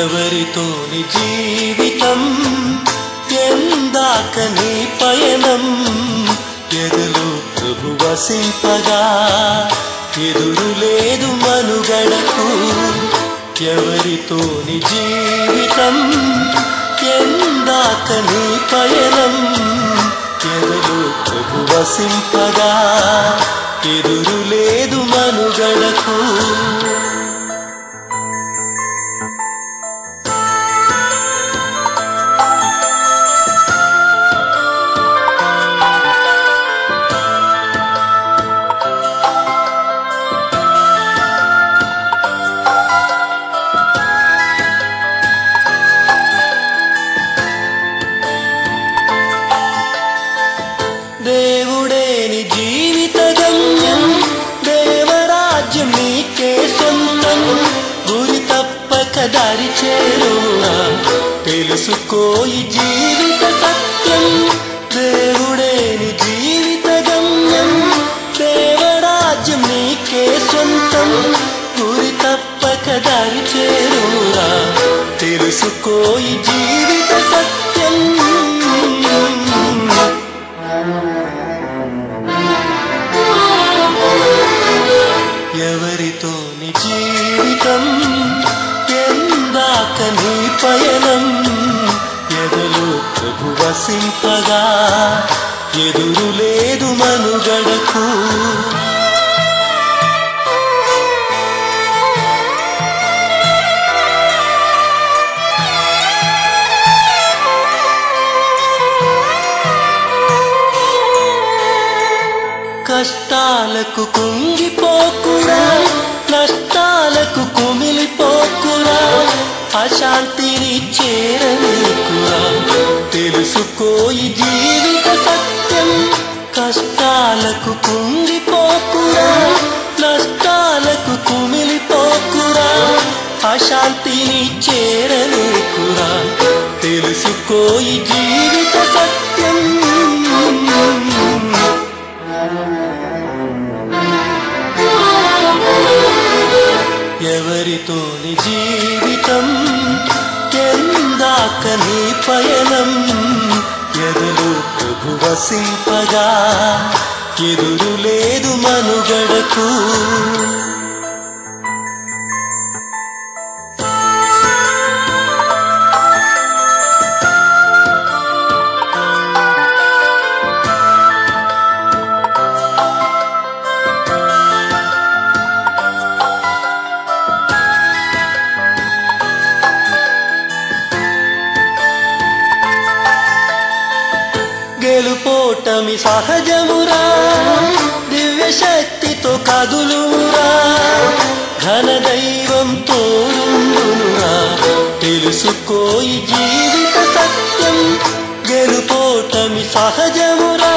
ఎవరితోని జీవితం? ఎందాక నీ పయనం? ఎదురు ప్రభు వసింపగా? ఎదురు లేదు మనుగడకు. ఎవరితోని జీవితం? ఎందాక నీ పయనం? ఎదురు ప్రభు వసింపగా? ఎదురు లేదు మనుగడకు. దారి చేరునా తెలుసుకోయి జీవిత సత్యం. దేవుడేని జీవిత గమ్యం. దేవరాజ్యం నీకే సొంతం. గురి తప్పక దారి చేరునా తెలుసుకోయి జీవిత ఆశింపగా ఎదురు లేదు మనుగడకు. కష్టాలకు కుంగిపోకురా నష్టాలకు కుమిలిపోకురా అశాంతిని చేరని కోయి జీవిత సత్యం కష్టాలకు కుంగిపోకురా నష్టాలకు కుమిలిపోకురా అశాంతిని చేరలేకురా. తెలుసుకోయి జీవిత సత్యం. ఎవరితోని జీవితం ఎందాక నీ పయనం. ఎదురు ప్రభు వసింపగా. ఎదురు లేదు మనుగడకు. గెలుపోటమి సహజమురా దివ్య శక్తితో కదులురా ఘన దైవం తోడుండునురా. తెలుసుకోయి జీవిత సత్యం. గెలుపోటమి సహజమురా.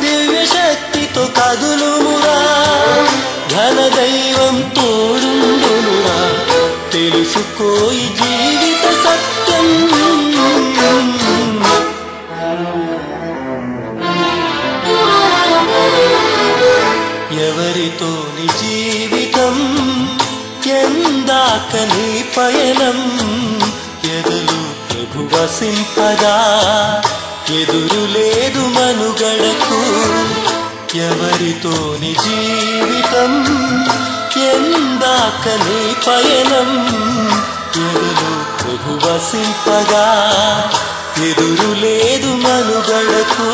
దివ్య శక్తితో కదులుమురా. ఘన దైవం తోడుండునురా. తెలుసుకోయి జీవిత సత్యం. జీవితం ఎందాక నీ పయనం ఎదులు ప్రభు వసింపగా ఎదురు లేదు మనుగడకు ఎవరితోని జీవితం ఎందాక నీ పయనం ఎదురు ప్రభు వసింపగా ఎదురు లేదు మనుగడకు